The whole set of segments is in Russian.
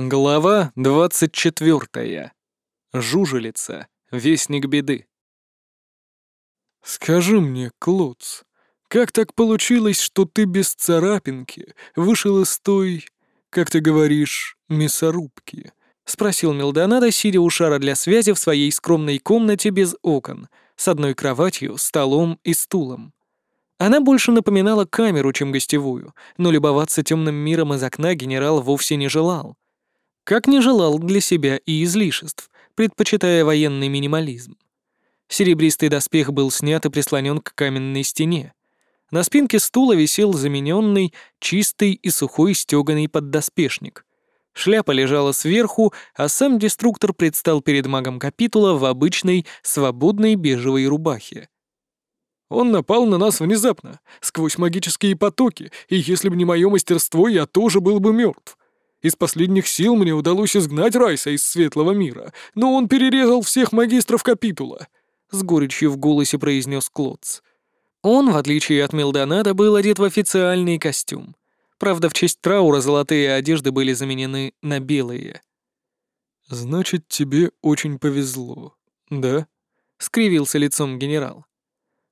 Глава двадцать четвертая. Жужелица. Вестник беды. «Скажи мне, Клоц, как так получилось, что ты без царапинки вышел из той, как ты говоришь, мясорубки?» — спросил Мелдонадо, сидя у шара для связи в своей скромной комнате без окон, с одной кроватью, столом и стулом. Она больше напоминала камеру, чем гостевую, но любоваться темным миром из окна генерал вовсе не желал. Как не желал для себя и излишеств, предпочитая военный минимализм. Серебристый доспех был снят и прислонен к каменной стене. На спинке стула висел замененный, чистый и сухой стеганый поддоспешник. Шляпа лежала сверху, а сам деструктор предстал перед магом капитула в обычной, свободной бежевой рубахе. Он напал на нас внезапно, сквозь магические потоки, и если бы не мое мастерство, я тоже был бы мертв. Из последних сил мне удалось изгнать Райса из светлого мира, но он перерезал всех магистров капитула», — с горечью в голосе произнес Клодс. Он, в отличие от Мелдонада, был одет в официальный костюм. Правда, в честь траура золотые одежды были заменены на белые. «Значит, тебе очень повезло, да?» — скривился лицом генерал.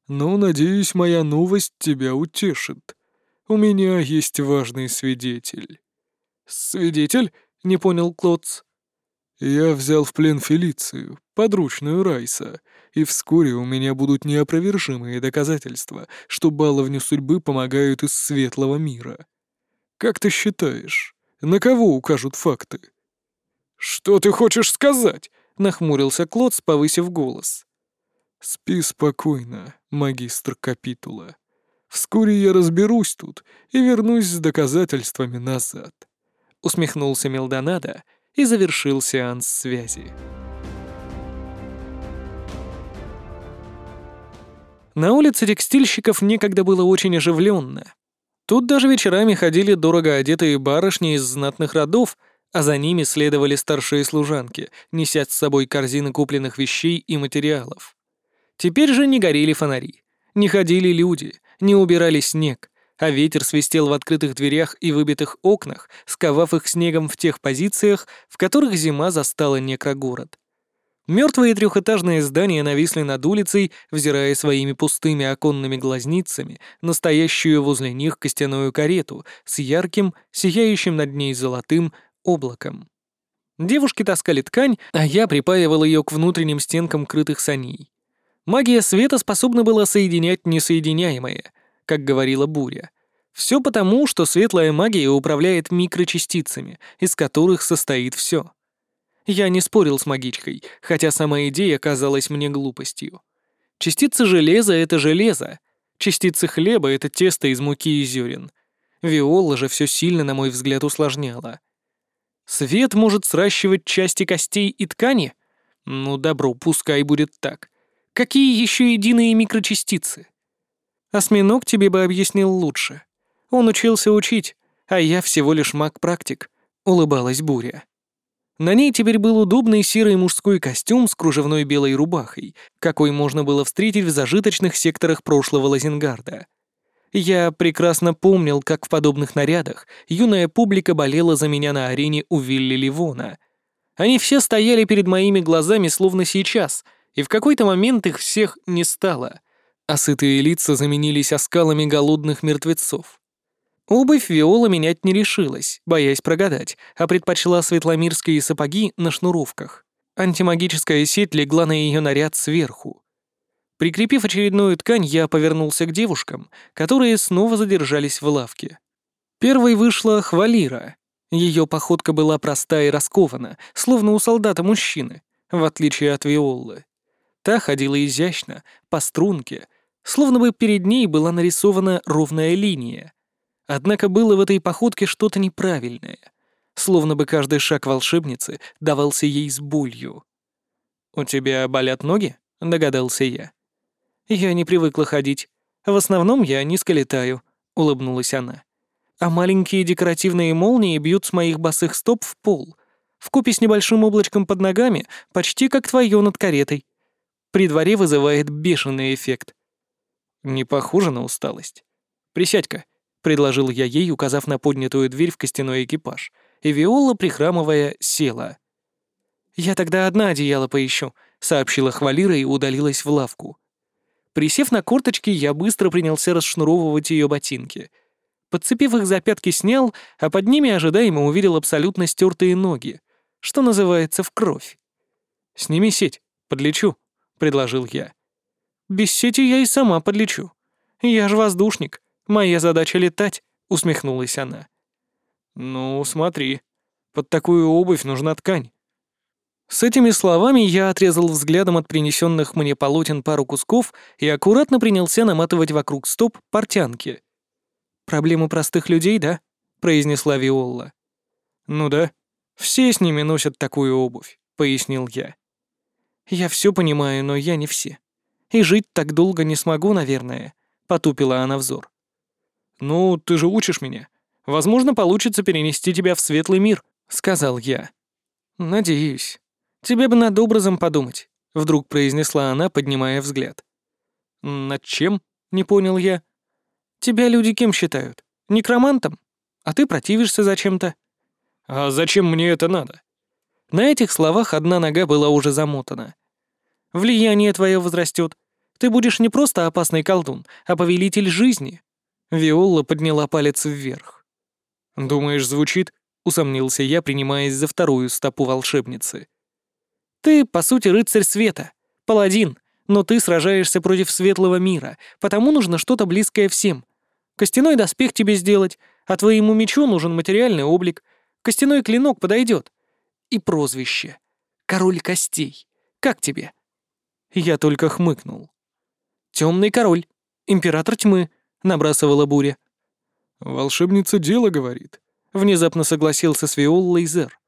«Но, надеюсь, моя новость тебя утешит. У меня есть важный свидетель». «Свидетель?» — не понял Клодс. «Я взял в плен Фелицию, подручную Райса, и вскоре у меня будут неопровержимые доказательства, что баловню судьбы помогают из светлого мира. Как ты считаешь, на кого укажут факты?» «Что ты хочешь сказать?» — нахмурился Клодс, повысив голос. «Спи спокойно, магистр Капитула. Вскоре я разберусь тут и вернусь с доказательствами назад» усмехнулся Мелдонадо и завершил сеанс связи. На улице текстильщиков некогда было очень оживленно. Тут даже вечерами ходили дорого одетые барышни из знатных родов, а за ними следовали старшие служанки, неся с собой корзины купленных вещей и материалов. Теперь же не горели фонари, не ходили люди, не убирали снег, а ветер свистел в открытых дверях и выбитых окнах, сковав их снегом в тех позициях, в которых зима застала некрогород. Мертвые трехэтажные здания нависли над улицей, взирая своими пустыми оконными глазницами настоящую возле них костяную карету с ярким, сияющим над ней золотым облаком. Девушки таскали ткань, а я припаивал ее к внутренним стенкам крытых саней. Магия света способна была соединять несоединяемое, как говорила Буря. Все потому, что светлая магия управляет микрочастицами, из которых состоит все. Я не спорил с магичкой, хотя сама идея казалась мне глупостью. Частицы железа — это железо, частицы хлеба — это тесто из муки и зерен. Виола же все сильно, на мой взгляд, усложняла. Свет может сращивать части костей и ткани? Ну, добро, пускай будет так. Какие еще единые микрочастицы? Осьминог тебе бы объяснил лучше. Он учился учить, а я всего лишь маг-практик», — улыбалась Буря. На ней теперь был удобный серый мужской костюм с кружевной белой рубахой, какой можно было встретить в зажиточных секторах прошлого Лазенгарда. Я прекрасно помнил, как в подобных нарядах юная публика болела за меня на арене у Вилли Ливона. Они все стояли перед моими глазами словно сейчас, и в какой-то момент их всех не стало — а сытые лица заменились оскалами голодных мертвецов. Обувь Виола менять не решилась, боясь прогадать, а предпочла светломирские сапоги на шнуровках. Антимагическая сеть легла на ее наряд сверху. Прикрепив очередную ткань, я повернулся к девушкам, которые снова задержались в лавке. Первой вышла Хвалира. Ее походка была проста и раскована, словно у солдата-мужчины, в отличие от Виоллы. Та ходила изящно, по струнке, словно бы перед ней была нарисована ровная линия. Однако было в этой походке что-то неправильное, словно бы каждый шаг волшебницы давался ей с болью. «У тебя болят ноги?» — догадался я. «Я не привыкла ходить. В основном я низко летаю», — улыбнулась она. «А маленькие декоративные молнии бьют с моих босых стоп в пол, вкупе с небольшим облачком под ногами, почти как твое над каретой. При дворе вызывает бешеный эффект. Не похоже на усталость. «Присядь-ка», — предложил я ей, указав на поднятую дверь в костяной экипаж, и Виола, прихрамывая, села. «Я тогда одна одеяло поищу», — сообщила Хвалира и удалилась в лавку. Присев на корточки, я быстро принялся расшнуровывать ее ботинки. Подцепив их за пятки, снял, а под ними ожидаемо увидел абсолютно стертые ноги, что называется в кровь. «Сними сеть, подлечу», — предложил я. «Без сети я и сама подлечу. Я же воздушник, моя задача летать», — усмехнулась она. «Ну, смотри, под такую обувь нужна ткань. С этими словами я отрезал взглядом от принесенных мне полотен пару кусков и аккуратно принялся наматывать вокруг стоп портянки. «Проблемы простых людей, да?» — произнесла Виолла. «Ну да, все с ними носят такую обувь», — пояснил я. «Я все понимаю, но я не все. И жить так долго не смогу, наверное», — потупила она взор. «Ну, ты же учишь меня. Возможно, получится перенести тебя в светлый мир», — сказал я. «Надеюсь». «Тебе бы над образом подумать», — вдруг произнесла она, поднимая взгляд. «Над чем?» — не понял я. «Тебя люди кем считают? Некромантом? А ты противишься зачем-то». «А зачем мне это надо?» На этих словах одна нога была уже замотана. «Влияние твое возрастет. Ты будешь не просто опасный колдун, а повелитель жизни». Виола подняла палец вверх. «Думаешь, звучит?» — усомнился я, принимаясь за вторую стопу волшебницы. Ты, по сути, рыцарь света, паладин, но ты сражаешься против светлого мира, потому нужно что-то близкое всем. Костяной доспех тебе сделать, а твоему мечу нужен материальный облик. Костяной клинок подойдет. И прозвище. Король костей. Как тебе? Я только хмыкнул. Темный король. Император тьмы. Набрасывала буря. Волшебница дело говорит. Внезапно согласился с Виоллой Зер.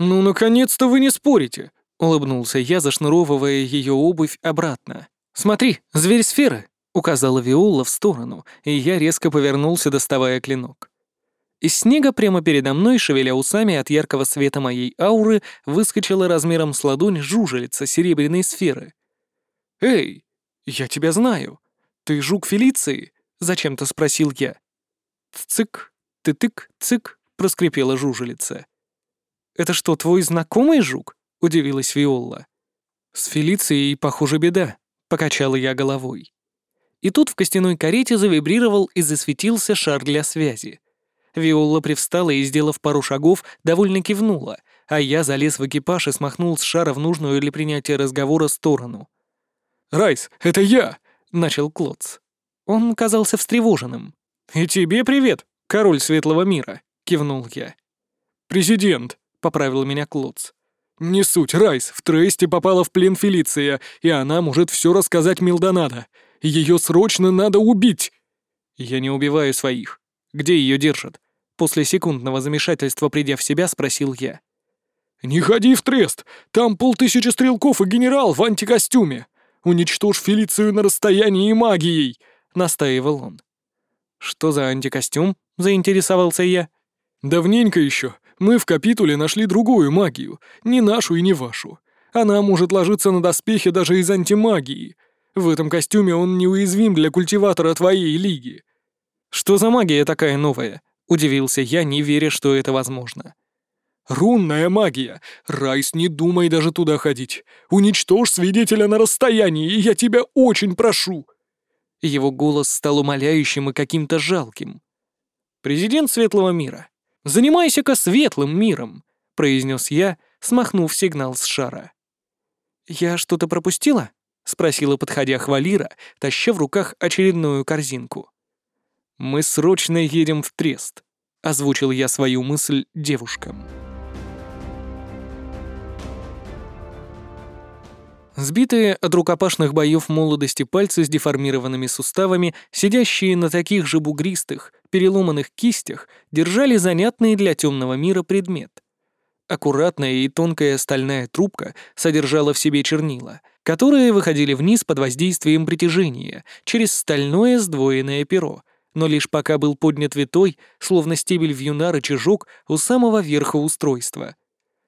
«Ну, наконец-то вы не спорите!» Улыбнулся я, зашнуровывая ее обувь обратно. «Смотри, зверь сферы!» — указала Виола в сторону, и я резко повернулся, доставая клинок. Из снега прямо передо мной, шевеля усами от яркого света моей ауры, выскочила размером с ладонь жужелица серебряной сферы. «Эй, я тебя знаю. Ты жук Фелиции?» — зачем-то спросил я. «Цик, ты тык, цик», — проскрипела жужелица. «Это что, твой знакомый жук?» — удивилась Виола. «С Фелицией, похоже, беда», — покачала я головой. И тут в костяной карете завибрировал и засветился шар для связи. Виола привстала и, сделав пару шагов, довольно кивнула, а я залез в экипаж и смахнул с шара в нужную для принятия разговора сторону. «Райс, это я!» — начал Клодс. Он казался встревоженным. «И тебе привет, король светлого мира!» — кивнул я. «Президент!» — поправил меня Клодс. «Не суть, Райс, в Трейсте попала в плен Фелиция, и она может все рассказать Милдонадо. Ее срочно надо убить!» «Я не убиваю своих. Где ее держат?» После секундного замешательства, придя в себя, спросил я. «Не ходи в Трест! Там полтысячи стрелков и генерал в антикостюме! Уничтожь Фелицию на расстоянии магией!» — настаивал он. «Что за антикостюм?» — заинтересовался я. «Давненько еще. Мы в капитуле нашли другую магию, не нашу и не вашу. Она может ложиться на доспехи даже из антимагии. В этом костюме он неуязвим для культиватора твоей лиги». «Что за магия такая новая?» — удивился я, не веря, что это возможно. «Рунная магия! Райс, не думай даже туда ходить! Уничтожь свидетеля на расстоянии, я тебя очень прошу!» Его голос стал умоляющим и каким-то жалким. «Президент Светлого мира, Занимайся-ка светлым миром», — произнес я, смахнув сигнал с шара. «Я что-то пропустила?» — спросила, подходя Хвалира, таща в руках очередную корзинку. «Мы срочно едем в Трест», — озвучил я свою мысль девушкам. Сбитые от рукопашных боев молодости пальцы с деформированными суставами, сидящие на таких же бугристых, переломанных кистях, держали занятный для темного мира предмет. Аккуратная и тонкая стальная трубка содержала в себе чернила, которые выходили вниз под воздействием притяжения через стальное сдвоенное перо, но лишь пока был поднят витой, словно стебель вьюна рычажок у самого верха устройства —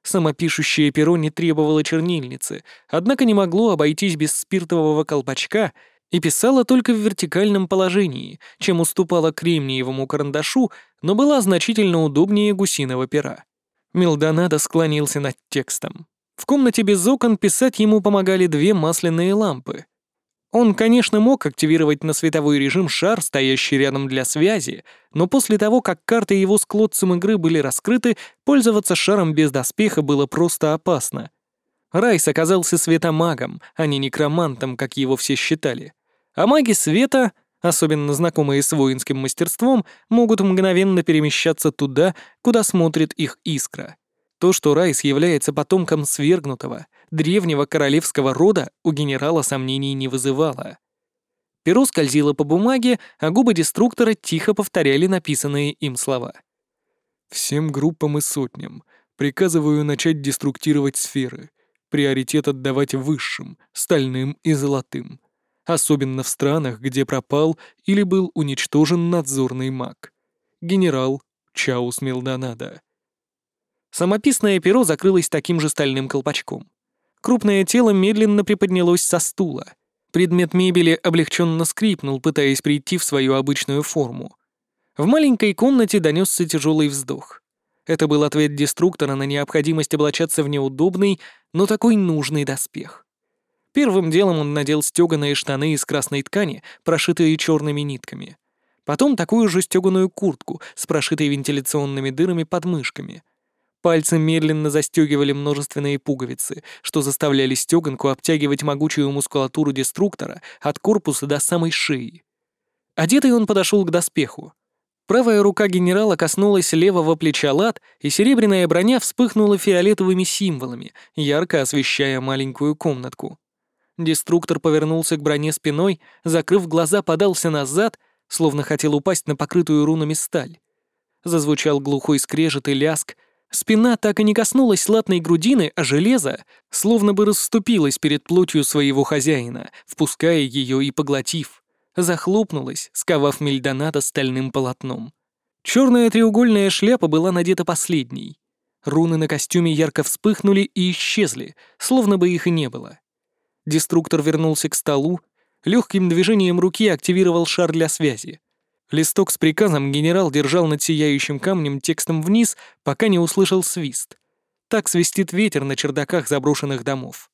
Самопишущее перо не требовало чернильницы, однако не могло обойтись без спиртового колпачка и писало только в вертикальном положении, чем уступало кремниевому карандашу, но была значительно удобнее гусиного пера. Милдонадо склонился над текстом. В комнате без окон писать ему помогали две масляные лампы. Он, конечно, мог активировать на световой режим шар, стоящий рядом для связи, но после того, как карты его с клодцем игры были раскрыты, пользоваться шаром без доспеха было просто опасно. Райс оказался светомагом, а не некромантом, как его все считали. А маги света, особенно знакомые с воинским мастерством, могут мгновенно перемещаться туда, куда смотрит их искра. То, что Райс является потомком свергнутого, древнего королевского рода, у генерала сомнений не вызывало. Перо скользило по бумаге, а губы деструктора тихо повторяли написанные им слова. «Всем группам и сотням приказываю начать деструктировать сферы, приоритет отдавать высшим, стальным и золотым, особенно в странах, где пропал или был уничтожен надзорный маг. Генерал Чаус Мелдонадо». Самописное перо закрылось таким же стальным колпачком. Крупное тело медленно приподнялось со стула. Предмет мебели облегченно скрипнул, пытаясь прийти в свою обычную форму. В маленькой комнате донесся тяжелый вздох. Это был ответ деструктора на необходимость облачаться в неудобный, но такой нужный доспех. Первым делом он надел стёганые штаны из красной ткани, прошитые черными нитками. Потом такую же стёганую куртку с прошитой вентиляционными дырами под мышками — Пальцы медленно застегивали множественные пуговицы, что заставляли стеганку обтягивать могучую мускулатуру деструктора от корпуса до самой шеи. Одетый он подошел к доспеху. Правая рука генерала коснулась левого плеча лад, и серебряная броня вспыхнула фиолетовыми символами, ярко освещая маленькую комнатку. Деструктор повернулся к броне спиной, закрыв глаза, подался назад, словно хотел упасть на покрытую рунами сталь. Зазвучал глухой скрежет и ляск, Спина так и не коснулась латной грудины, а железо словно бы расступилось перед плотью своего хозяина, впуская ее и поглотив. Захлопнулась, сковав Мельдоната стальным полотном. Черная треугольная шляпа была надета последней. Руны на костюме ярко вспыхнули и исчезли, словно бы их и не было. Деструктор вернулся к столу, легким движением руки активировал шар для связи. Листок с приказом генерал держал над сияющим камнем текстом вниз, пока не услышал свист. Так свистит ветер на чердаках заброшенных домов.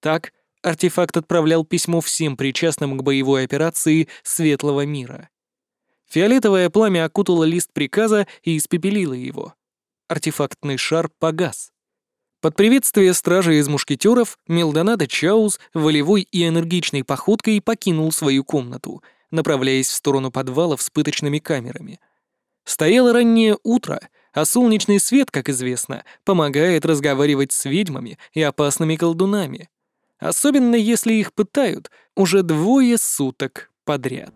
Так артефакт отправлял письмо всем причастным к боевой операции Светлого мира. Фиолетовое пламя окутало лист приказа и испепелило его. Артефактный шар погас. Под приветствие стражи из мушкетеров Мелдонадо Чаус волевой и энергичной походкой покинул свою комнату — направляясь в сторону подвала с пыточными камерами. Стояло раннее утро, а солнечный свет, как известно, помогает разговаривать с ведьмами и опасными колдунами. Особенно если их пытают уже двое суток подряд.